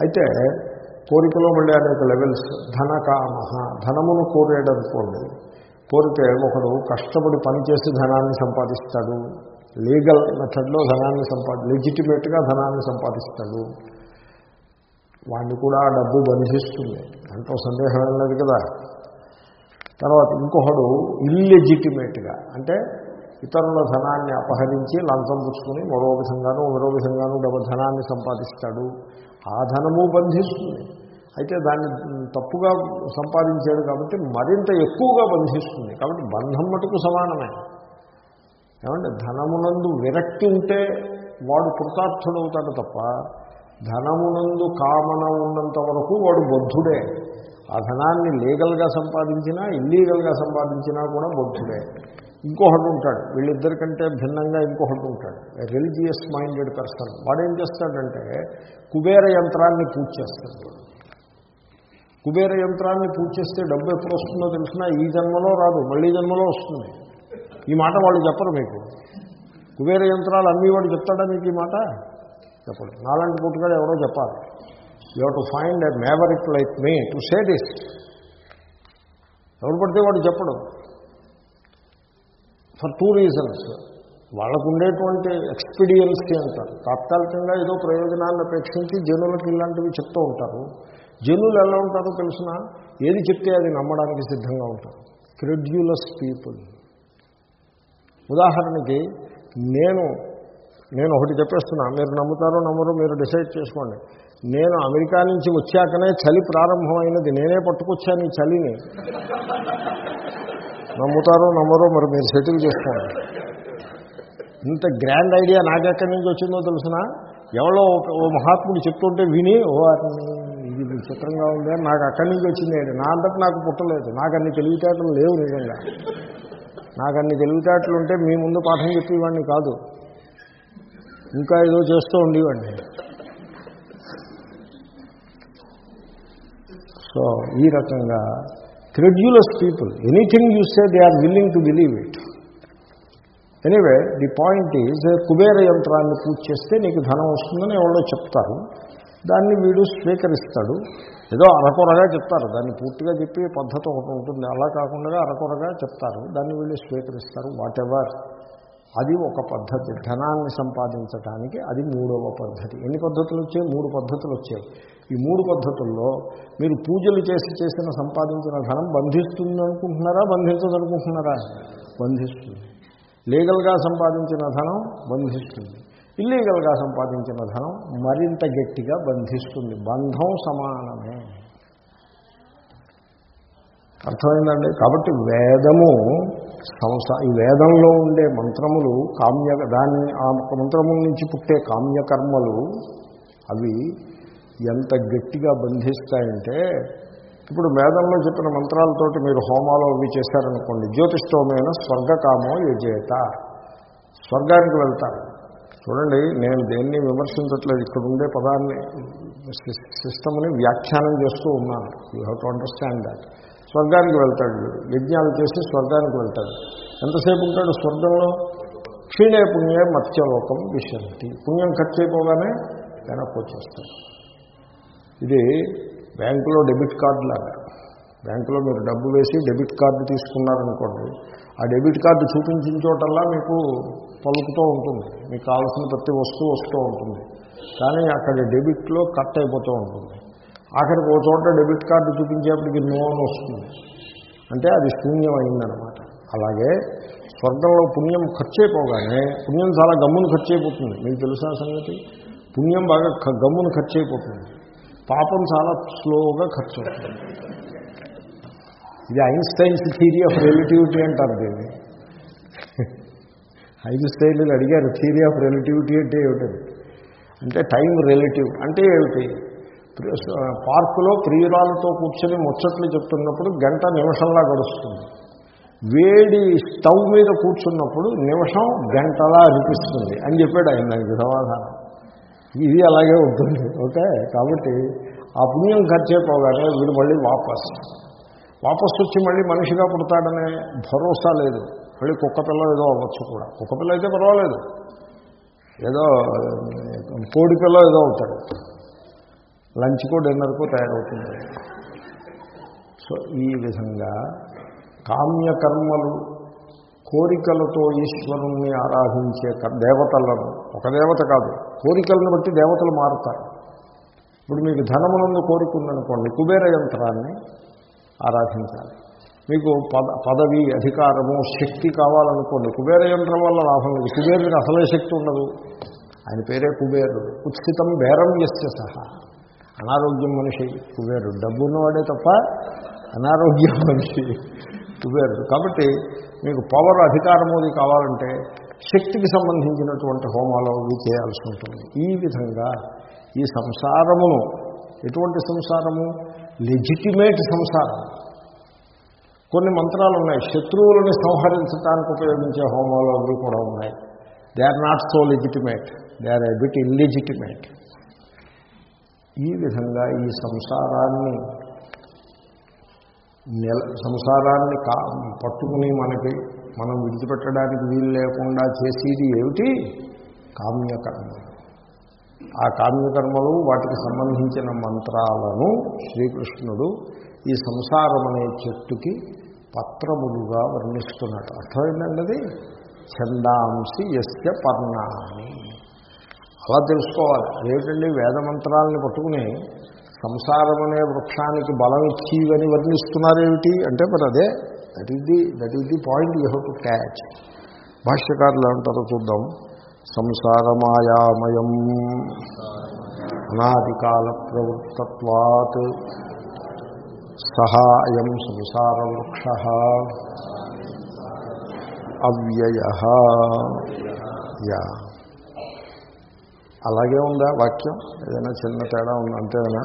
అయితే కోరికలో మళ్ళీ అనేక లెవెల్స్ ధనకామ ధనమును కోరేడనుకోండి. కోరితే ఒకడు కష్టపడి పనిచేసి ధనాన్ని సంపాదిస్తాడు. లీగల్ మెథడ్లో ధనాన్ని సంపాది లెజిటిమేట్గా ధనాన్ని సంపాదిస్తాడు. వాడిని కూడా ఆ డబ్బు బంధిస్తుంది. దాంట్లో సందేహం లేదు కదా. తర్వాత ఇంకొకడు ఇల్లెజిటిమేట్గా అంటే ఇతరుల ధనాన్ని అపహరించి లంచం పుచ్చుకుని మరో విధంగానూ మరో విధంగానూ డబ్బు ధనాన్ని సంపాదిస్తాడు. ఆ ధనము బంధిస్తుంది. అయితే దాన్ని తప్పుగా సంపాదించాడు కాబట్టి మరింత ఎక్కువగా బంధిస్తుంది. కాబట్టి బంధం మటుకు సమానమే. ఏమంటే ధనమునందు విరక్తి ఉంటే వాడు కృతార్థుడవుతాడు తప్ప ధనమునందు కామన ఉన్నంత వరకు వాడు బొద్ధుడే. ఆ ధనాన్ని లీగల్గా సంపాదించినా ఇల్లీగల్గా సంపాదించినా కూడా బొద్ధుడే ఇంకొకటి ఉంటాడు వీళ్ళిద్దరికంటే భిన్నంగా ఇంకొకటి ఉంటాడు. రిలీజియస్ మైండెడ్ పర్సన్ వాడేం చేస్తాడంటే కుబేర యంత్రాన్ని పూజ చేస్తాడు. కుబేర యంత్రాన్ని పూజ చేస్తే డబ్బు ఎప్పుడు వస్తుందో తెలిసినా ఈ జన్మలో రాదు మళ్ళీ జన్మలో వస్తుంది. ఈ మాట వాళ్ళు చెప్పరు మీకు. కుబేర యంత్రాలు అన్నీ వాడు చెప్తాడా మీకు ఈ మాట? చెప్పడు. నాలాంటి పుట్టుగాడు ఎవరో చెప్పాలి. You to find a maverick like me to say this ఎవరు పడితే వాడు చెప్పడం. ఫర్ టూ రీజన్స్ వాళ్ళకు ఉండేటువంటి ఎక్స్పీరియన్స్కి అంటారు. తాత్కాలికంగా ఏదో ప్రయోజనాలను అపేక్షించి జనులకు ఇలాంటివి చెప్తూ ఉంటారు. జనులు ఎలా ఉంటారో తెలిసిన? ఏది చెప్తే అది నమ్మడానికి సిద్ధంగా ఉంటారు. క్రెడ్యులస్ పీపుల్ ఉదాహరణకి నేను నేను ఒకటి చెప్పేస్తున్నా. మీరు నమ్ముతారో నమ్మరో మీరు డిసైడ్ చేసుకోండి. నేను అమెరికా నుంచి వచ్చాకనే చలి ప్రారంభమైనది. నేనే పట్టుకొచ్చాను ఈ చలిని. నమ్ముతారో నమ్మరో మరి మీరు సెటిల్ చేసుకోండి. ఇంత గ్రాండ్ ఐడియా నాకెక్కడి నుంచి వచ్చిందో తెలిసిన? ఎవరో ఒక ఓ మహాత్ముడు చెప్తుంటే విని ఓ ఇది విచిత్రంగా ఉంది? నాకు అక్కడి నుంచి వచ్చింది నా అంతటి నాకు పుట్టలేదు. నాకు అన్ని తెలివితేటలు లేవు నిజంగా. నాకు అన్ని తెలివితేటలు ఉంటే మీ ముందు పాఠం చెప్పేవాడిని కాదు. ఇంకా ఏదో చేస్తూ ఉండేవాడిని. సో ఈ రకంగా credulous people anything you say they are willing to believe it anyway the point is Kubera యంత్రాన్ని పూజ చేస్తే నీకు ధనం వస్తుందని ఎవరో చెప్తారు. దాన్ని వీడు స్వీకరిస్తాడు. ఏదో అరకొరగా చెప్తారు. దాన్ని పూర్తిగా చెప్పి పద్ధతి ఒకటి ఉంటుంది. అలా కాకుండా అరకొరగా చెప్తారు. దాన్ని వీళ్ళు స్వీకరిస్తారు. వాట్ ఎవర్ అది ఒక పద్ధతి. ధనాన్ని సంపాదించడానికి అది మూడవ పద్ధతి. ఎన్ని పద్ధతులు వచ్చాయి? మూడు పద్ధతులు వచ్చాయి. ఈ మూడు పద్ధతుల్లో మీరు పూజలు చేసి చేసిన సంపాదించిన ధనం బంధిస్తుంది అనుకుంటున్నారా బంధించదనుకుంటున్నారా? బంధిస్తుంది. లీగల్గా సంపాదించిన ధనం బంధిస్తుంది. ఇల్లీగల్గా సంపాదించిన ధనం మరింత గట్టిగా బంధిస్తుంది. బంధం సమానమే. అర్థమైందండి? కాబట్టి వేదము సంసా ఈ వేదంలో ఉండే మంత్రములు కామ్య దాన్ని ఆ మంత్రముల నుంచి పుట్టే కామ్యకర్మలు అవి ఎంత గట్టిగా బంధిస్తాయంటే ఇప్పుడు వేదంలో చెప్పిన మంత్రాలతోటి మీరు హోమాలు అవి చేశారనుకోండి జ్యోతిష్టోమైన స్వర్గకామో యజేత. స్వర్గానికి వెళ్తారు. చూడండి నేను దేన్ని విమర్శించట్లేదు ఇక్కడ ఉండే పదాన్ని సిస్టమ్ని వ్యాఖ్యానం చేస్తూ ఉన్నాను. You have to understand that. స్వర్గానికి వెళ్తాడు. వీడు. యజ్ఞాలు చేసి స్వర్గానికి వెళ్తాడు. ఎంతసేపు ఉంటాడు? స్వర్గంలో క్షీణే పుణ్యే మత్స్యలోకం విశంతి. పుణ్యం ఖర్చు అయిపోగానే వెనక్కి వచ్చేస్తాడు. ఇది బ్యాంకులో డెబిట్ కార్డు లాగా. బ్యాంకులో మీరు డబ్బు వేసి డెబిట్ కార్డు తీసుకున్నారనుకోండి ఆ డెబిట్ కార్డు చూపించిన చోటల్లా మీకు పలుకుతూ ఉంటుంది. మీకు కావాల్సిన ప్రతి వస్తువు వస్తూ ఉంటుంది. కానీ అక్కడ డెబిట్లో కట్ అయిపోతూ ఉంటుంది. ఆఖరికి ఒక చోట డెబిట్ కార్డు చూపించేప్పటికి నో అని వస్తుంది. అంటే అది శూన్యమైందనమాట. అయిందనమాట అలాగే స్వర్గంలో పుణ్యం ఖర్చు అయిపోగానే పుణ్యం చాలా గమ్మును ఖర్చు అయిపోతుంది మీకు తెలుసా సంగతి? పుణ్యం బాగా గమ్మును ఖర్చు అయిపోతుంది పాపం చాలా స్లోగా ఖర్చు అవుతుంది ఇది ఐన్స్టైన్స్ థీరీ ఆఫ్ రిలేటివిటీ అంటారు దీన్ని. ఐన్స్టైన్లు అడిగారు థీరీ ఆఫ్ రిలేటివిటీ అంటే ఏమిటది అంటే టైం రిలేటివ్ అంటే ఏమిటి? పార్కులో ప్రియురాలతో కూర్చొని ముచ్చట్లు చెప్తున్నప్పుడు గంట నిమిషంలా గడుస్తుంది. వేడి స్టవ్ మీద కూర్చున్నప్పుడు నిమిషం గంటలా అనిపిస్తుంది అని చెప్పాడు ఆయన నాకు సమాధానం ఇది అలాగే ఉంటుంది ఓకే? కాబట్టి ఆ పుణ్యం ఖర్చు అయిపోగానే వీడు మళ్ళీ వాపస్. వాపస్ వచ్చి మళ్ళీ మనిషిగా పుడతాడనే భరోసా లేదు. మళ్ళీ కుక్క పిల్ల ఏదో అవ్వచ్చు కూడా. కుక్క పిల్ల అయితే పర్వాలేదు. ఏదో కోడి పిల్ల ఏదో అవుతాడు. లంచ్కో డిన్నర్కో తయారవుతుంది సో ఈ విధంగా కామ్యకర్మలు కోరికలతో ఈశ్వరుణ్ణి ఆరాధించే దేవతలను ఒక దేవత కాదు కోరికలను బట్టి దేవతలు మారుతారు. ఇప్పుడు మీకు ధనమునందు కోరికుందనుకోండి కుబేర యంత్రాన్ని ఆరాధించాలి. మీకు పద పదవి అధికారము శక్తి కావాలనుకోండి కుబేర యంత్రం వల్ల లాభం లేదు. కుబేరుడికి అసలే శక్తి ఉండదు. ఆయన పేరే కుబేరుడు. ఉచితం బేరం ఎస్య సహా. అనారోగ్యం మనిషి కుబేరుడు డబ్బు ఉన్నవాడే తప్ప అనారోగ్యం మనిషి కుబేరుడు కాబట్టి మీకు పవర్ అధికారము అది కావాలంటే శక్తికి సంబంధించినటువంటి హోమాలు అవి చేయాల్సి ఉంటుంది. ఈ విధంగా ఈ సంసారమును ఎటువంటి సంసారము? లెజిటిమేట్ సంసారం. కొన్ని మంత్రాలు ఉన్నాయి. శత్రువులను సంహరించడానికి ఉపయోగించే హోమాలు అవి కూడా ఉన్నాయి. They are not so legitimate they are a bit illegitimate ఈ విధంగా ఈ సంసారాన్ని నెల సంసారాన్ని కా పట్టుకుని మనకి మనం విడిచిపెట్టడానికి వీలు లేకుండా చేసేది ఏమిటి? కామ్యకర్మ. ఆ కామ్యకర్మలు వాటికి సంబంధించిన మంత్రాలను శ్రీకృష్ణుడు ఈ సంసారం అనే చెట్టుకి పత్రములుగా వర్ణిస్తున్నాడు అర్థమైందండి అది? ఛందాంసి ఎస్య పర్ణాని. అలా తెలుసుకోవాలి. అదేంటండి వేదమంత్రాలని పట్టుకుని సంసారం అనే వృక్షానికి బలం ఇచ్చివని వర్ణిస్తున్నారేమిటి? అంటే మరి అదే that is the that is the point you have to catch భాష్యకారులు అంటారో చూద్దాం. సంసారమాయామయం అనాదికాల ప్రవృత్తత్వాత్ సహా అయం సంసార వృక్ష అవ్యయ యా. అలాగే ఉందా వాక్యం? ఏదైనా చిన్న తేడా ఉంది? అంతేనా?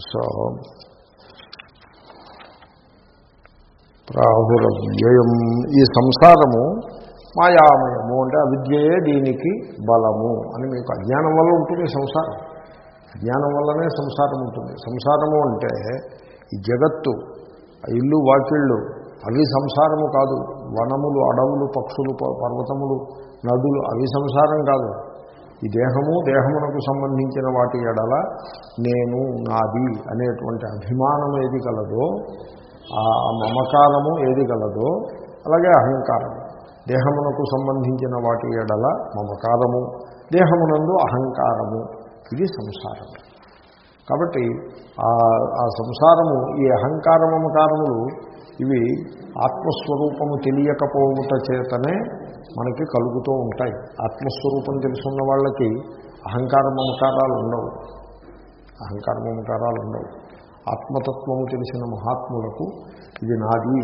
సో ప్రాహురవ్యయం. ఈ సంసారము మాయామయము అంటే అవిద్యయే దీనికి బలము అని మీకు అజ్ఞానం వల్ల ఉంటుంది సంసారం. అజ్ఞానం వల్లనే సంసారం ఉంటుంది. సంసారము అంటే ఈ జగత్తు ఆ ఇల్లు వాకిళ్ళు అవి సంసారము కాదు. వనములు అడవులు పక్షులు పర్వతములు నదులు అవి సంసారం కాదు. ఈ దేహము దేహమునకు సంబంధించిన వాటి ఎడల నేను నాది అనేటువంటి అభిమానం ఏది కలదో ఆ మమకారము ఏది కలదో అలాగే అహంకారము. దేహమునకు సంబంధించిన వాటి ఎడల మమకారము దేహమునందు అహంకారము. ఇది సంసారం. కాబట్టి ఆ సంసారము ఈ అహంకార మమకారములు ఇవి ఆత్మస్వరూపము తెలియకపోవుట చేతనే మనకి కలుగుతూ ఉంటాయి. ఆత్మస్వరూపం తెలుసున్న వాళ్ళకి అహంకార మమకారాలు ఉండవు. అహంకార మమకారాలు ఉండవు. ఆత్మతత్వము తెలిసిన మహాత్ములకు ఇది నాది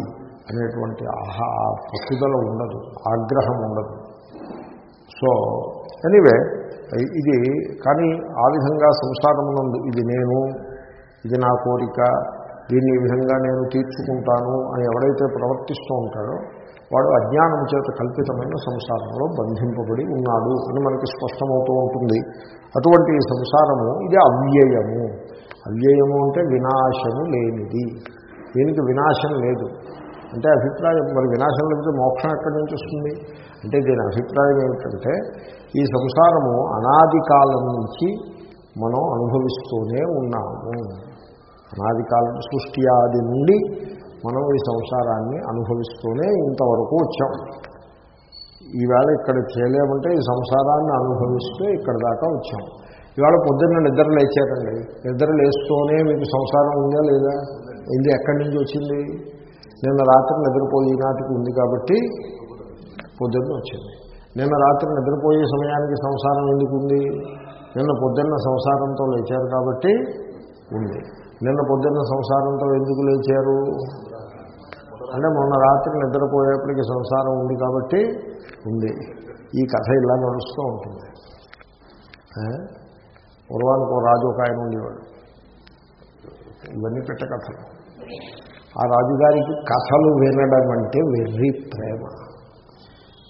అనేటువంటి ఆహా పట్టుదల ఉండదు ఆగ్రహం ఉండదు. సో ఎనీవే ఇది కానీ ఆ విధంగా సంసారమునందు ఇది నేను ఇది నా కోరిక దీన్ని ఈ విధంగా నేను తీర్చుకుంటాను అని ఎవడైతే ప్రవర్తిస్తూ ఉంటాడో వాడు అజ్ఞానం చేత కల్పితమైన సంసారంలో బంధింపబడి ఉన్నాడు అని మనకి స్పష్టమవుతూ ఉంటుంది. అటువంటి సంసారము ఇది అవ్యయము. అవ్యయము అంటే వినాశము లేనిది. దీనికి వినాశం లేదు. అంటే అభిప్రాయం మరి వినాశం లేకపోతే మోక్షం ఎక్కడి నుంచి వస్తుంది? అంటే దీని అభిప్రాయం ఏమిటంటే ఈ సంసారము అనాది కాలం నుంచి మనం అనుభవిస్తూనే ఉన్నాము. అనాది కాలం సృష్టి ఆది నుండి మనం ఈ సంసారాన్ని అనుభవిస్తూనే ఇంతవరకు వచ్చాం. ఈవేళ ఇక్కడ చేయలేమంటే ఈ సంసారాన్ని అనుభవిస్తూ ఇక్కడ దాకా వచ్చాం. ఇవాళ పొద్దున్న నిద్ర లేచారండి నిద్ర లేస్తూనే మీకు సంసారం ఉందా లేదా? ఇది ఎక్కడి నుంచి వచ్చింది? నిన్న రాత్రి నిద్రపోయి నాటికి ఉంది కాబట్టి పొద్దున్న వచ్చింది. నిన్న రాత్రి నిద్రపోయే సమయానికి సంసారం ఎందుకు ఉంది? నిన్న పొద్దున్న సంసారంతో లేచారు కాబట్టి ఉంది. నిన్న పొద్దున్న సంసారంతో ఎందుకు లేచారు? అంటే మొన్న రాత్రి నిద్రపోయేప్పటికి సంసారం ఉంది కాబట్టి ఉంది. ఈ కథ ఇలా నడుస్తూ ఉంటుంది. పూర్వానికి ఓ రాజు ఒక ఆయన ఉండేవాడు. ఇవన్నీ పెట్ట కథలు. ఆ రాజుగారికి కథలు వినడం అంటే వెర్రి ప్రేమ.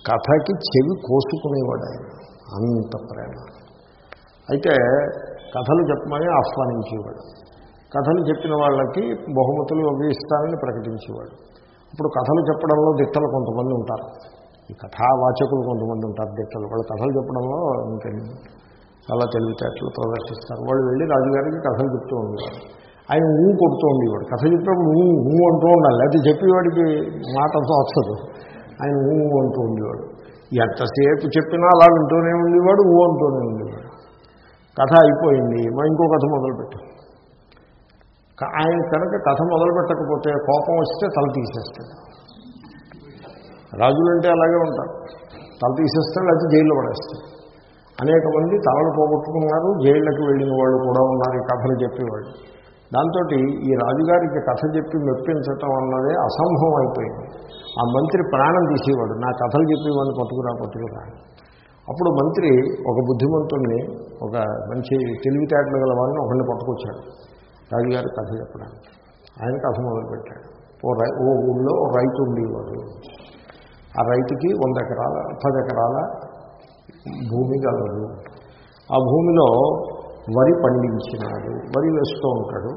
కథకి చెవి కోసుకునేవాడు ఆయన. అంత ప్రేమ. అయితే కథలు చెప్పమని ఆహ్వానించేవాడు. కథలు చెప్పిన వాళ్ళకి బహుమతులు అవి ఇస్తానని ప్రకటించేవాడు. ఇప్పుడు కథలు చెప్పడంలో దిట్టలు కొంతమంది ఉంటారు. ఈ కథావాచకులు కొంతమంది ఉంటారు దిట్టలు. వాళ్ళు కథలు చెప్పడంలో ఇంకా చాలా తెలివితేటలు ప్రదర్శిస్తారు. వాళ్ళు వెళ్ళి రాజుగారికి కథలు చెప్తూ ఉండేవారు. ఆయన ఊ కొడుతూ ఉండేవాడు. కథ చెప్పినప్పుడు ఊ ఊ అంటూ ఉండాలి. లేకపోతే చెప్పేవాడికి మాట వస్తుంది. ఆయన ఊ అంటూ ఉండేవాడు. ఎంతసేపు చెప్పినా అలా వింటూనే ఉండేవాడు ఊ అంటూనే ఉండేవాడు. కథ అయిపోయింది. మా ఇంకో కథ మొదలుపెట్టాం. ఆయన కనుక కథ మొదలు పెట్టకపోతే కోపం వస్తే తల తీసేస్తాడు. రాజులంటే అలాగే ఉంటారు. తల తీసేస్తాడు లేకపోతే జైల్లో పడేస్తాడు. అనేక మంది తలలు పోగొట్టుకున్నారు జైళ్ళకి వెళ్ళిన వాళ్ళు కూడా ఉన్నారు ఈ కథలు చెప్పేవాళ్ళు. దాంతో ఈ రాజుగారికి కథ చెప్పి మెప్పించటం అన్నదే అసంభవం అయిపోయింది. ఆ మంత్రి ప్రాణం తీసేవాడు నా కథలు చెప్పేవాడిని పట్టుకురా పట్టుకురా అప్పుడు మంత్రి ఒక బుద్ధిమంతుణ్ణి ఒక మంచి తెలివితేటలు గల వాడిని ఒకరిని పట్టుకొచ్చాడు. రాజుగారి కథ చెప్పడానికి. ఆయన కథ మొదలుపెట్టాడు. ఓ రై ఓ ఊళ్ళో ఓ రైతు ఉండేవాడు. ఆ రైతుకి వంద ఎకరాల పది ఎకరాల భూమి కలదు ఆ భూమిలో వరి పండించినాడు. వరి వేస్తూ ఉంటాడు.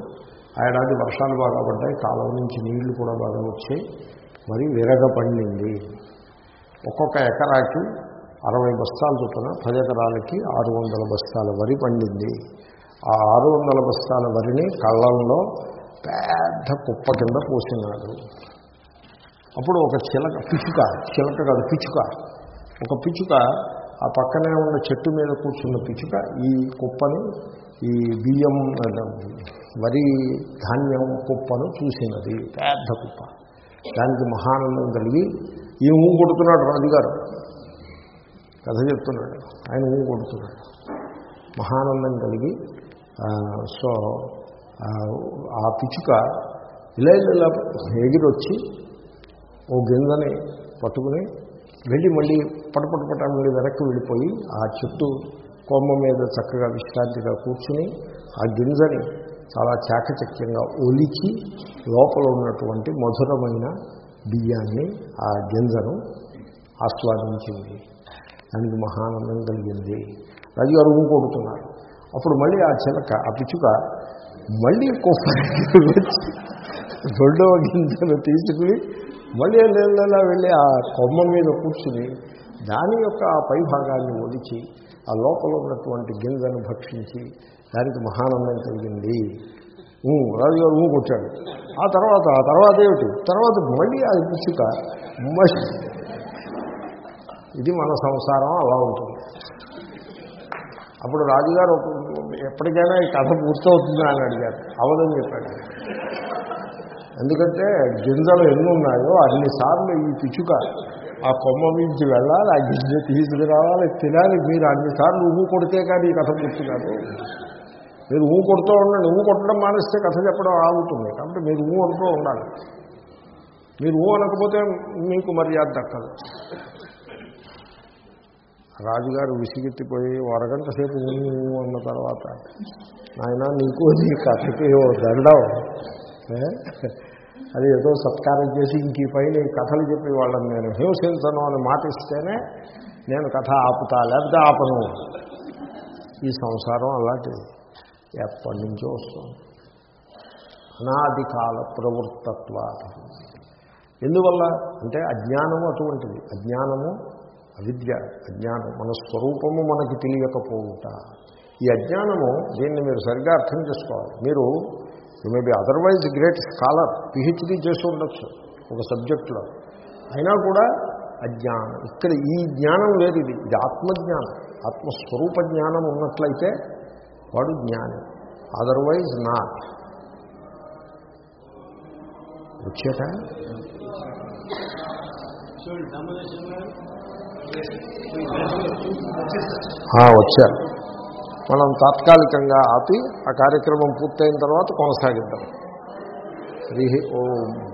ఆ ఏడాది వర్షాలు బాగా పడ్డాయి. కాలం నుంచి నీళ్ళు కూడా బాగా వచ్చాయి. వరి విరగ పండింది. ఒక్కొక్క ఎకరాకి అరవై బస్తాలు చొప్పున పది ఎకరాలకి ఆరు వందల బస్తాల వరి పండింది. ఆ ఆరు వందల బస్తాల వరిని కళ్ళంలో పెద్ద కుప్ప కింద పోసినాడు. అప్పుడు ఒక చిలక పిచ్చుక చిలక కాదు పిచ్చుక. ఒక పిచ్చుక ఆ పక్కనే ఉన్న చెట్టు మీద కూర్చున్న పిచ్చుక ఈ కుప్పని ఈ బియ్యం వరి ధాన్యం కుప్పను చూసినది. పెద్ద కుప్ప. దానికి మహానందం కలిగి ఈ ఊ కొడుతున్నాడు రాజుగారు. కథ చెప్తున్నాడు. ఆయన ఊ కొడుతున్నాడు. మహానందం కలిగి సో ఆ, పిచ్చుక ఇలా ఇలా ఎగిరొచ్చి ఓ గింజని పట్టుకుని వెళ్ళి మళ్ళీ పటపటపట మళ్ళీ వెనక్కి వెళ్ళిపోయి ఆ చెట్టు కొమ్మ మీద చక్కగా విశ్రాంతిగా కూర్చుని ఆ గింజని చాలా చాకచక్యంగా ఒలిచి లోపల ఉన్నటువంటి మధురమైన బియ్యాన్ని ఆ గింజను ఆస్వాదించింది. దానికి మహానందం కలిగింది. రాజుగారు ఊ కొడుతున్నారు. అప్పుడు మళ్ళీ ఆ చిలక ఆ పిచ్చుక మళ్ళీ కుప్పకి వచ్చి రెండవ గింజను తీసుకుని మళ్ళీ నెలలా వెళ్ళి ఆ కొమ్మ మీద కూర్చుని దాని యొక్క ఆ పై భాగాన్ని ఒలిచి ఆ లోపల ఉన్నటువంటి గింజను భక్షించి దానికి మహానందం కలిగింది. ఊ, రాజుగారు ఊ కొట్టాడు. ఆ తర్వాత ఆ తర్వాత ఏమిటి? తర్వాత మళ్ళీ అది పిచ్చుక మళ్ళీ ఇది మన సంసారం అలా ఉంటుంది. అప్పుడు రాజుగారు ఒక- ఎప్పటికైనా ఈ కథ పూర్తవుతుందా అని అడిగారు. అవదని చెప్పాడు. ఎందుకంటే గింజలు ఎన్ని ఉన్నాయో అన్నిసార్లు ఈ పిచ్చుక ఆ కొమ్మ నుంచి వెళ్ళాలి ఆ గింజ తీసుకురావాలి తినాలి. మీరు అన్నిసార్లు ఊహు కొడితే కానీ ఈ కథ పూర్తి కాదు మీరు ఊ కొడుతూ ఉండండి. ఊ కొట్టడం మానేస్తే కథ చెప్పడం ఆగుతుంది. కాబట్టి మీరు ఊ అంటూ ఉండాలి. మీరు ఊ అనకపోతే మీకు మర్యాద దక్కదు. రాజుగారు విసిగెత్తిపోయి అరగంట సేపు అన్న తర్వాత ఆయన నీకు నీ కథకి దండవు దండం. అది ఏదో సత్కారం చేసి ఇంక పైన కథలు చెప్పి వాళ్ళని నేను హింసించను అని మాటిస్తేనే నేను కథ ఆపుతా లేకపోతే ఆపను. ఈ సంసారం అలాంటిది. ఎప్పటి నుంచో వస్తుంది. అనాది కాల ప్రవృత్తత్వ ఎందువల్ల? అంటే అజ్ఞానము అటువంటిది. అజ్ఞానము అవిద్య అజ్ఞానం మన స్వరూపము మనకి తెలియకపోవుట. ఈ అజ్ఞానము దీన్ని మీరు సరిగ్గా అర్థం చేసుకోవాలి. మీరు you may be otherwise great scholar PhD చేసి ఉండొచ్చు ఒక సబ్జెక్టులో. అయినా కూడా అజ్ఞానం ఇక్కడ ఈ జ్ఞానం లేదు ఇది. ఇది ఆత్మజ్ఞానం. ఆత్మస్వరూప జ్ఞానం ఉన్నట్లయితే వాడు జ్ఞాని. అదర్వైజ్ నాట్ వచ్చేట? వచ్చారు మనం తాత్కాలికంగా ఆపి ఆ కార్యక్రమం పూర్తయిన తర్వాత కొనసాగిద్దాం. హరి ఓం.